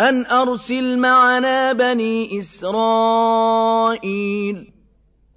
أَنْ أَرْسِلْ مَعَنَا بَنِي إِسْرَائِيلَ.